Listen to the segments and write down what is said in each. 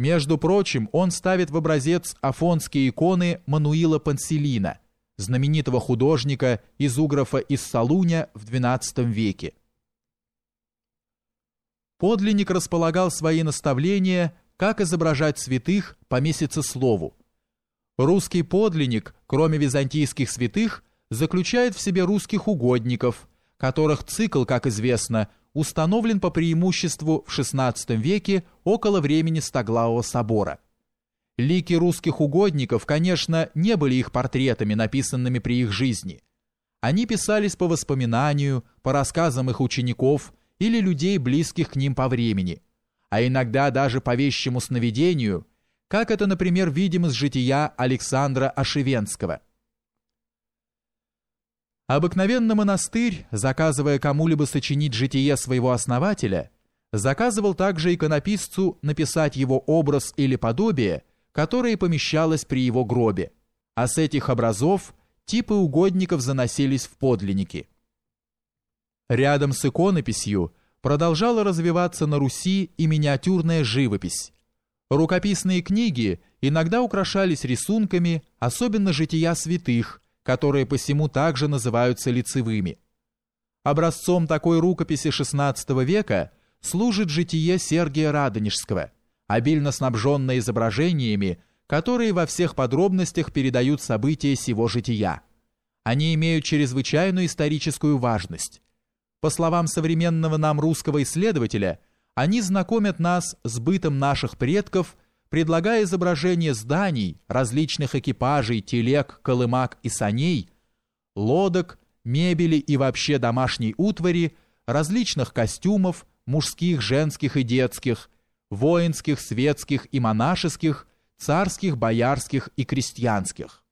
Между прочим, он ставит в образец афонские иконы Мануила Панселина, знаменитого художника из Уграфа из Салуня в XII веке. Подлинник располагал свои наставления, как изображать святых по месяцеслову. Русский подлинник, кроме византийских святых, заключает в себе русских угодников, которых цикл, как известно, установлен по преимуществу в XVI веке около времени Стоглавого собора. Лики русских угодников, конечно, не были их портретами, написанными при их жизни. Они писались по воспоминанию, по рассказам их учеников или людей, близких к ним по времени, а иногда даже по вещему сновидению, как это, например, видим из жития Александра Ошивенского – Обыкновенно монастырь, заказывая кому-либо сочинить житие своего основателя, заказывал также иконописцу написать его образ или подобие, которое помещалось при его гробе, а с этих образов типы угодников заносились в подлинники. Рядом с иконописью продолжала развиваться на Руси и миниатюрная живопись. Рукописные книги иногда украшались рисунками, особенно жития святых – которые посему также называются лицевыми. Образцом такой рукописи XVI века служит житие Сергия Радонежского, обильно снабженное изображениями, которые во всех подробностях передают события сего жития. Они имеют чрезвычайную историческую важность. По словам современного нам русского исследователя, они знакомят нас с бытом наших предков – предлагая изображение зданий, различных экипажей, телег, колымак и саней, лодок, мебели и вообще домашней утвари, различных костюмов, мужских, женских и детских, воинских, светских и монашеских, царских, боярских и крестьянских.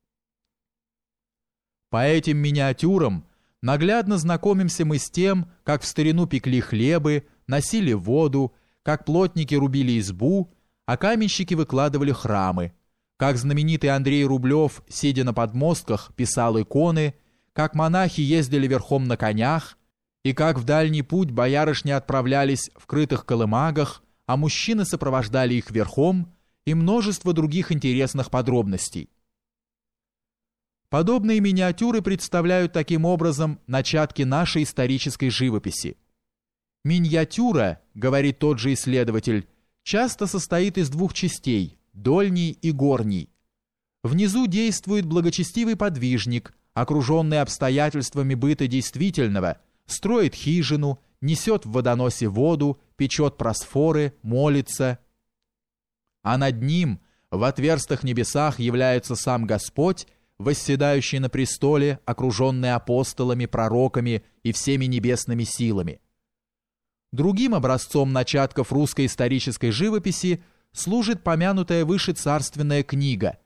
По этим миниатюрам наглядно знакомимся мы с тем, как в старину пекли хлебы, носили воду, как плотники рубили избу, а каменщики выкладывали храмы, как знаменитый Андрей Рублев, сидя на подмостках, писал иконы, как монахи ездили верхом на конях, и как в дальний путь боярышни отправлялись в крытых колымагах, а мужчины сопровождали их верхом, и множество других интересных подробностей. Подобные миниатюры представляют таким образом начатки нашей исторической живописи. Миниатюра, говорит тот же исследователь, часто состоит из двух частей – дольней и горней. Внизу действует благочестивый подвижник, окруженный обстоятельствами быта действительного, строит хижину, несет в водоносе воду, печет просфоры, молится. А над ним в отверстых небесах является сам Господь, восседающий на престоле, окруженный апостолами, пророками и всеми небесными силами – Другим образцом начатков русской исторической живописи служит помянутая выше царственная книга,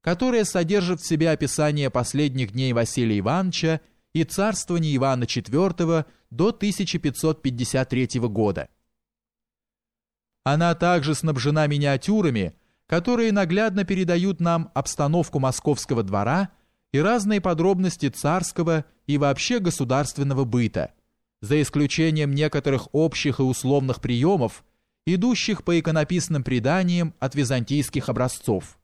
которая содержит в себе описание последних дней Василия Ивановича и царствования Ивана IV до 1553 года. Она также снабжена миниатюрами, которые наглядно передают нам обстановку московского двора и разные подробности царского и вообще государственного быта – за исключением некоторых общих и условных приемов, идущих по иконописным преданиям от византийских образцов.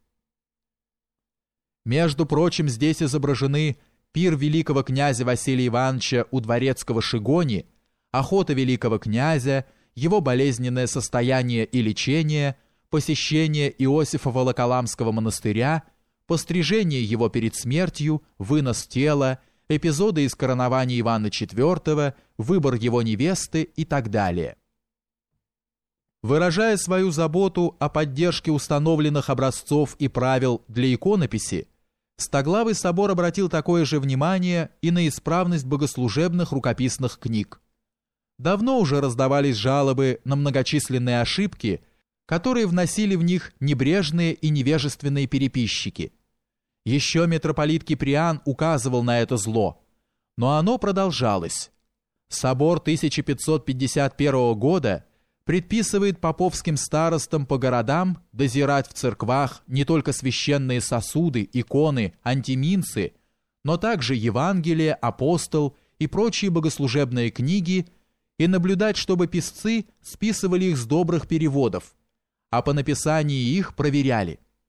Между прочим, здесь изображены пир великого князя Василия Ивановича у дворецкого Шигони, охота великого князя, его болезненное состояние и лечение, посещение Иосифа Волоколамского монастыря, пострижение его перед смертью, вынос тела, эпизоды из коронования Ивана IV, выбор его невесты и так далее. Выражая свою заботу о поддержке установленных образцов и правил для иконописи, Стоглавый собор обратил такое же внимание и на исправность богослужебных рукописных книг. Давно уже раздавались жалобы на многочисленные ошибки, которые вносили в них небрежные и невежественные переписчики – еще митрополит Киприан указывал на это зло, но оно продолжалось. Собор 1551 года предписывает поповским старостам по городам дозирать в церквах не только священные сосуды, иконы, антиминцы, но также Евангелие, апостол и прочие богослужебные книги и наблюдать, чтобы писцы списывали их с добрых переводов, а по написании их проверяли.